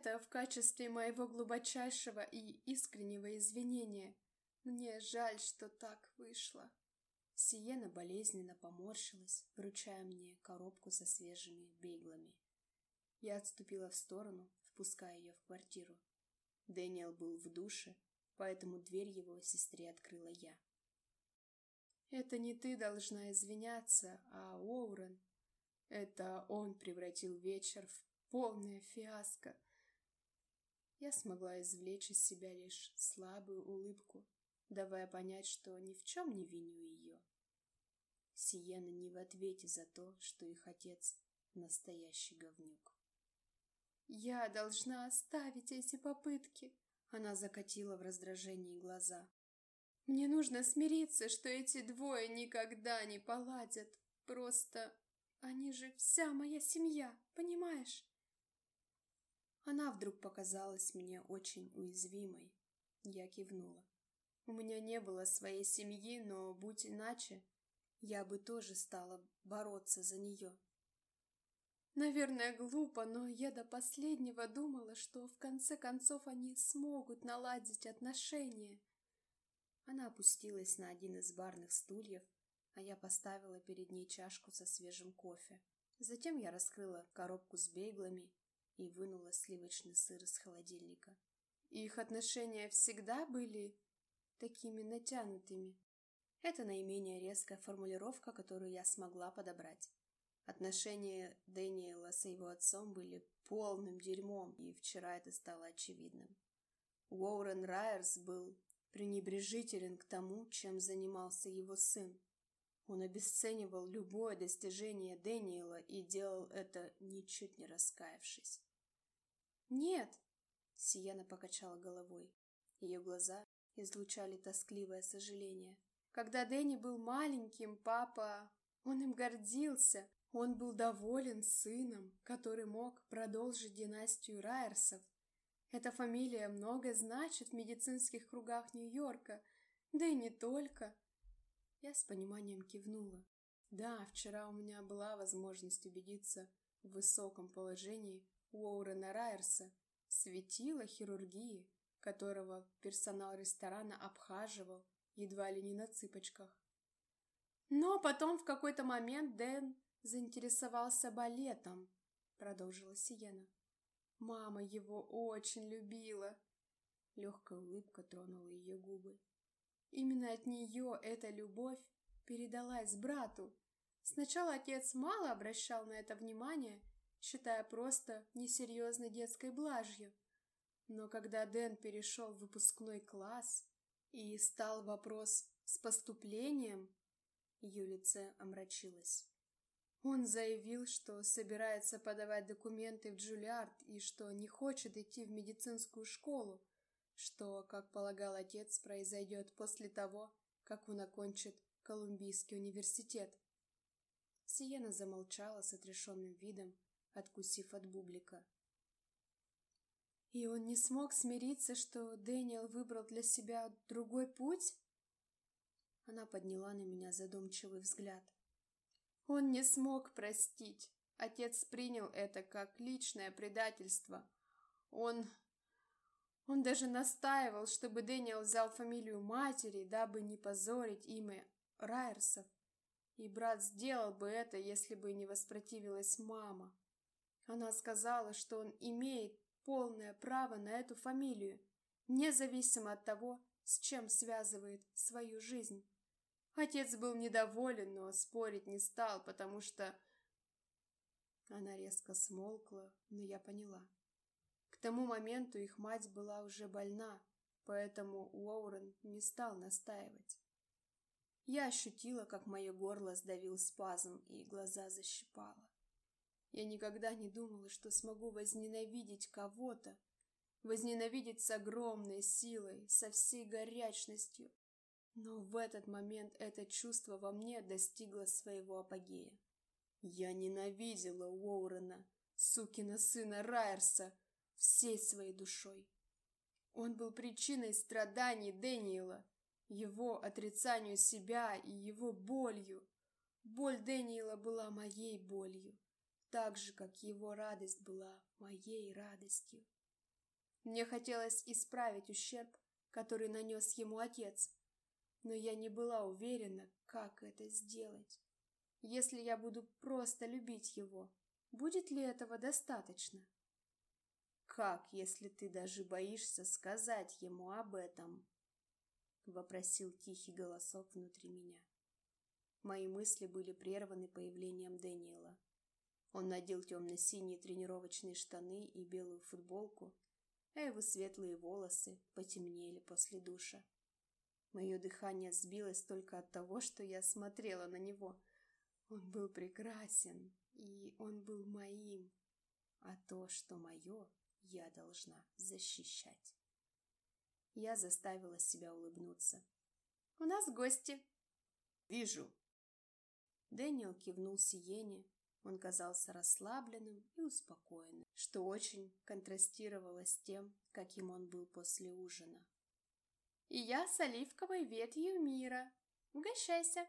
Это в качестве моего глубочайшего и искреннего извинения. Мне жаль, что так вышло. Сиена болезненно поморщилась, вручая мне коробку со свежими бейглами. Я отступила в сторону, впуская ее в квартиру. Дэниел был в душе, поэтому дверь его сестре открыла я. «Это не ты должна извиняться, а Оурен. Это он превратил вечер в полное фиаско». Я смогла извлечь из себя лишь слабую улыбку, давая понять, что ни в чем не виню ее. Сиена не в ответе за то, что их отец — настоящий говнюк. «Я должна оставить эти попытки!» Она закатила в раздражении глаза. «Мне нужно смириться, что эти двое никогда не поладят. Просто они же вся моя семья, понимаешь?» Она вдруг показалась мне очень уязвимой. Я кивнула. У меня не было своей семьи, но, будь иначе, я бы тоже стала бороться за нее. Наверное, глупо, но я до последнего думала, что в конце концов они смогут наладить отношения. Она опустилась на один из барных стульев, а я поставила перед ней чашку со свежим кофе. Затем я раскрыла коробку с бейглами и вынула сливочный сыр из холодильника. Их отношения всегда были такими натянутыми. Это наименее резкая формулировка, которую я смогла подобрать. Отношения Дэниела с его отцом были полным дерьмом, и вчера это стало очевидным. Уоррен Райерс был пренебрежителен к тому, чем занимался его сын. Он обесценивал любое достижение Дэниела и делал это, ничуть не раскаявшись. «Нет!» — Сиена покачала головой. Ее глаза излучали тоскливое сожаление. Когда Дэнни был маленьким, папа... Он им гордился. Он был доволен сыном, который мог продолжить династию Райерсов. Эта фамилия много значит в медицинских кругах Нью-Йорка, да и не только. Я с пониманием кивнула. Да, вчера у меня была возможность убедиться в высоком положении Уоррена Райерса, светила хирургии, которого персонал ресторана обхаживал едва ли не на цыпочках. Но потом в какой-то момент Дэн заинтересовался балетом, продолжила Сиена. Мама его очень любила. Легкая улыбка тронула ее губы. Именно от нее эта любовь передалась брату. Сначала отец мало обращал на это внимание, считая просто несерьезной детской блажью. Но когда Дэн перешел в выпускной класс и стал вопрос с поступлением, ее лице омрачилось. Он заявил, что собирается подавать документы в Джулиард и что не хочет идти в медицинскую школу, что, как полагал отец, произойдет после того, как он окончит Колумбийский университет. Сиена замолчала с отрешенным видом, откусив от бублика. И он не смог смириться, что Дэниел выбрал для себя другой путь? Она подняла на меня задумчивый взгляд. Он не смог простить. Отец принял это как личное предательство. Он... Он даже настаивал, чтобы Дэниел взял фамилию матери, дабы не позорить имя Райерсов. И брат сделал бы это, если бы не воспротивилась мама. Она сказала, что он имеет полное право на эту фамилию, независимо от того, с чем связывает свою жизнь. Отец был недоволен, но спорить не стал, потому что... Она резко смолкла, но я поняла. К тому моменту их мать была уже больна, поэтому Уоррен не стал настаивать. Я ощутила, как мое горло сдавил спазм и глаза защипало. Я никогда не думала, что смогу возненавидеть кого-то, возненавидеть с огромной силой, со всей горячностью, но в этот момент это чувство во мне достигло своего апогея. Я ненавидела Уоррена, сукина сына Райерса, всей своей душой. Он был причиной страданий Дэниела, его отрицанию себя и его болью. Боль Дэниела была моей болью, так же, как его радость была моей радостью. Мне хотелось исправить ущерб, который нанес ему отец, но я не была уверена, как это сделать. Если я буду просто любить его, будет ли этого достаточно? «Как, если ты даже боишься сказать ему об этом?» — вопросил тихий голосок внутри меня. Мои мысли были прерваны появлением Дэниела. Он надел темно-синие тренировочные штаны и белую футболку, а его светлые волосы потемнели после душа. Мое дыхание сбилось только от того, что я смотрела на него. Он был прекрасен, и он был моим. А то, что мое, я должна защищать. Я заставила себя улыбнуться. «У нас гости!» «Вижу!» Дэниел кивнул Сиене. Он казался расслабленным и успокоенным, что очень контрастировало с тем, каким он был после ужина. «И я с оливковой ветвью мира. Угощайся!»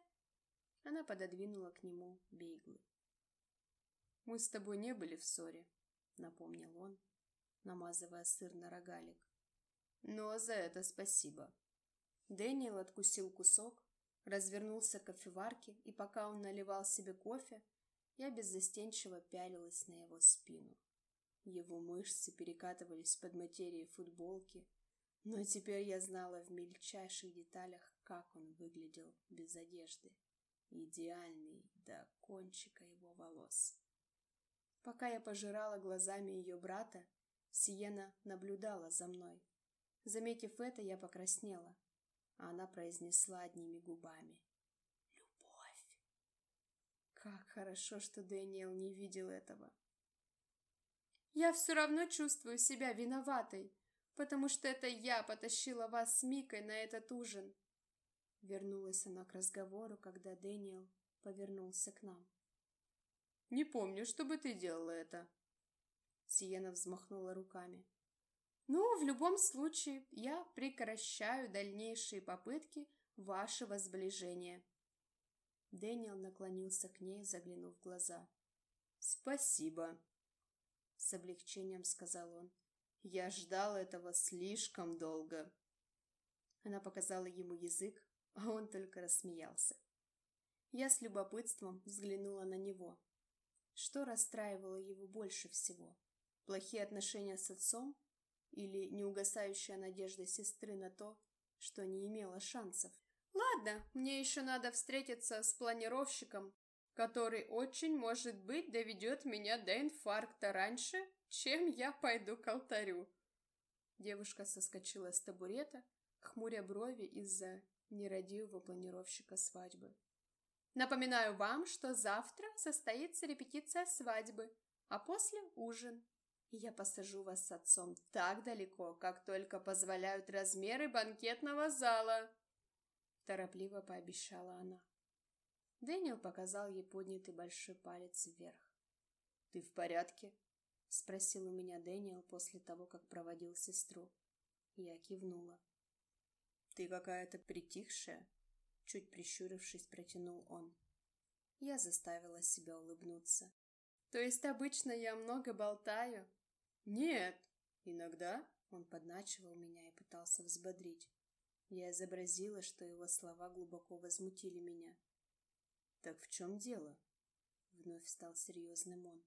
Она пододвинула к нему бейглы. «Мы с тобой не были в ссоре», — напомнил он, намазывая сыр на рогалик. «Но за это спасибо». Дэниел откусил кусок, развернулся к кофеварке, и пока он наливал себе кофе, я беззастенчиво пялилась на его спину. Его мышцы перекатывались под материей футболки, но теперь я знала в мельчайших деталях, как он выглядел без одежды. Идеальный до кончика его волос. Пока я пожирала глазами ее брата, Сиена наблюдала за мной. Заметив это, я покраснела, а она произнесла одними губами. Как хорошо, что Дэниел не видел этого. «Я все равно чувствую себя виноватой, потому что это я потащила вас с Микой на этот ужин». Вернулась она к разговору, когда Дэниел повернулся к нам. «Не помню, чтобы ты делала это», Сиена взмахнула руками. «Ну, в любом случае, я прекращаю дальнейшие попытки вашего сближения». Дэниел наклонился к ней, заглянув в глаза. «Спасибо», — с облегчением сказал он. «Я ждал этого слишком долго». Она показала ему язык, а он только рассмеялся. Я с любопытством взглянула на него. Что расстраивало его больше всего? Плохие отношения с отцом или неугасающая надежда сестры на то, что не имела шансов. Ладно, мне еще надо встретиться с планировщиком, который очень, может быть, доведет меня до инфаркта раньше, чем я пойду к алтарю. Девушка соскочила с табурета, хмуря брови из-за нерадивого планировщика свадьбы. Напоминаю вам, что завтра состоится репетиция свадьбы, а после ужин я посажу вас с отцом так далеко, как только позволяют размеры банкетного зала!» Торопливо пообещала она. Дэниел показал ей поднятый большой палец вверх. «Ты в порядке?» — спросил у меня Дэниел после того, как проводил сестру. Я кивнула. «Ты какая-то притихшая?» Чуть прищурившись, протянул он. Я заставила себя улыбнуться. «То есть обычно я много болтаю?» «Нет, иногда...» Он подначивал меня и пытался взбодрить. Я изобразила, что его слова глубоко возмутили меня. «Так в чем дело?» Вновь стал серьезным он.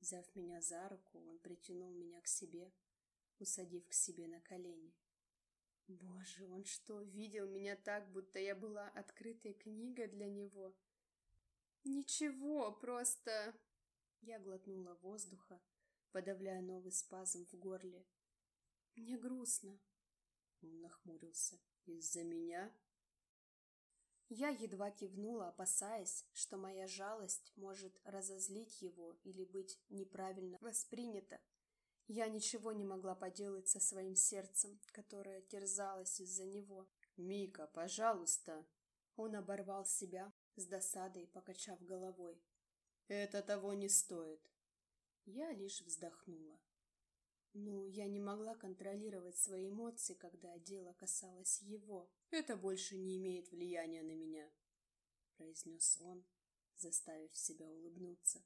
Взяв меня за руку, он притянул меня к себе, усадив к себе на колени. Боже, он что, видел меня так, будто я была открытой книгой для него? Ничего, просто... Я глотнула воздуха, подавляя новый спазм в горле. «Мне грустно», — он нахмурился. «Из-за меня?» Я едва кивнула, опасаясь, что моя жалость может разозлить его или быть неправильно воспринята. Я ничего не могла поделать со своим сердцем, которое терзалось из-за него. «Мика, пожалуйста!» Он оборвал себя с досадой, покачав головой. «Это того не стоит. Я лишь вздохнула. Ну, я не могла контролировать свои эмоции, когда дело касалось его. Это больше не имеет влияния на меня, произнес он, заставив себя улыбнуться.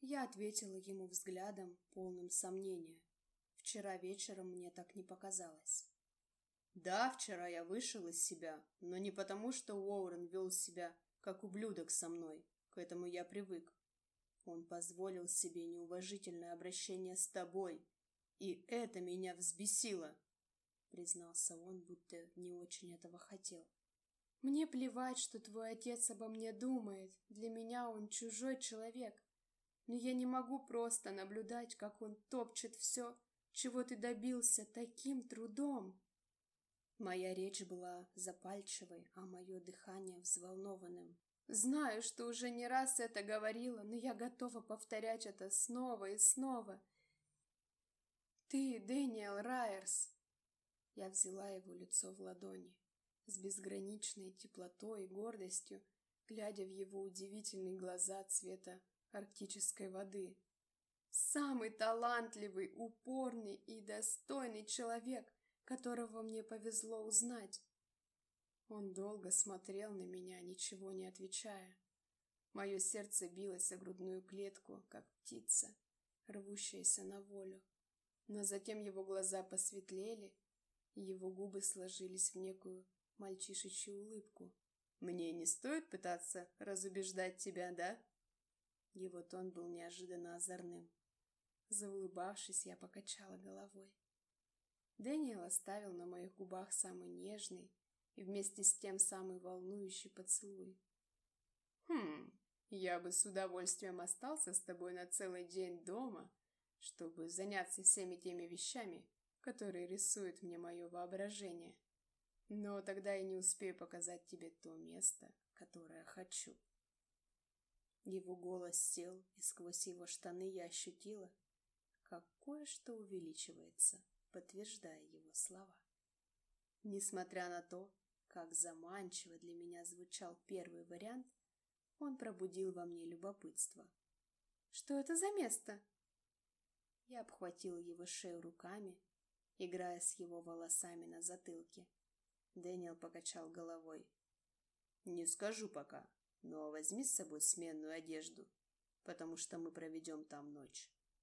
Я ответила ему взглядом, полным сомнения. Вчера вечером мне так не показалось. Да, вчера я вышел из себя, но не потому, что Уоррен вел себя как ублюдок со мной. К этому я привык. Он позволил себе неуважительное обращение с тобой, и это меня взбесило, признался он, будто не очень этого хотел. Мне плевать, что твой отец обо мне думает. Для меня он чужой человек. Но я не могу просто наблюдать, как он топчет все, чего ты добился таким трудом. Моя речь была запальчивой, а мое дыхание взволнованным. Знаю, что уже не раз это говорила, но я готова повторять это снова и снова. Ты, Дэниел Райерс. Я взяла его лицо в ладони, с безграничной теплотой и гордостью, глядя в его удивительные глаза цвета арктической воды. Самый талантливый, упорный и достойный человек, которого мне повезло узнать. Он долго смотрел на меня, ничего не отвечая. Мое сердце билось о грудную клетку, как птица, рвущаяся на волю. Но затем его глаза посветлели, его губы сложились в некую мальчишечью улыбку. «Мне не стоит пытаться разубеждать тебя, да?» Его тон был неожиданно озорным. Заулыбавшись, я покачала головой. Дэниел оставил на моих губах самый нежный и вместе с тем самый волнующий поцелуй. «Хм, я бы с удовольствием остался с тобой на целый день дома, чтобы заняться всеми теми вещами, которые рисует мне мое воображение. Но тогда я не успею показать тебе то место, которое хочу». Его голос сел, и сквозь его штаны я ощутила, как кое-что увеличивается подтверждая его слова. Несмотря на то, как заманчиво для меня звучал первый вариант, он пробудил во мне любопытство. «Что это за место?» Я обхватила его шею руками, играя с его волосами на затылке. Дэниел покачал головой. «Не скажу пока, но возьми с собой сменную одежду, потому что мы проведем там ночь».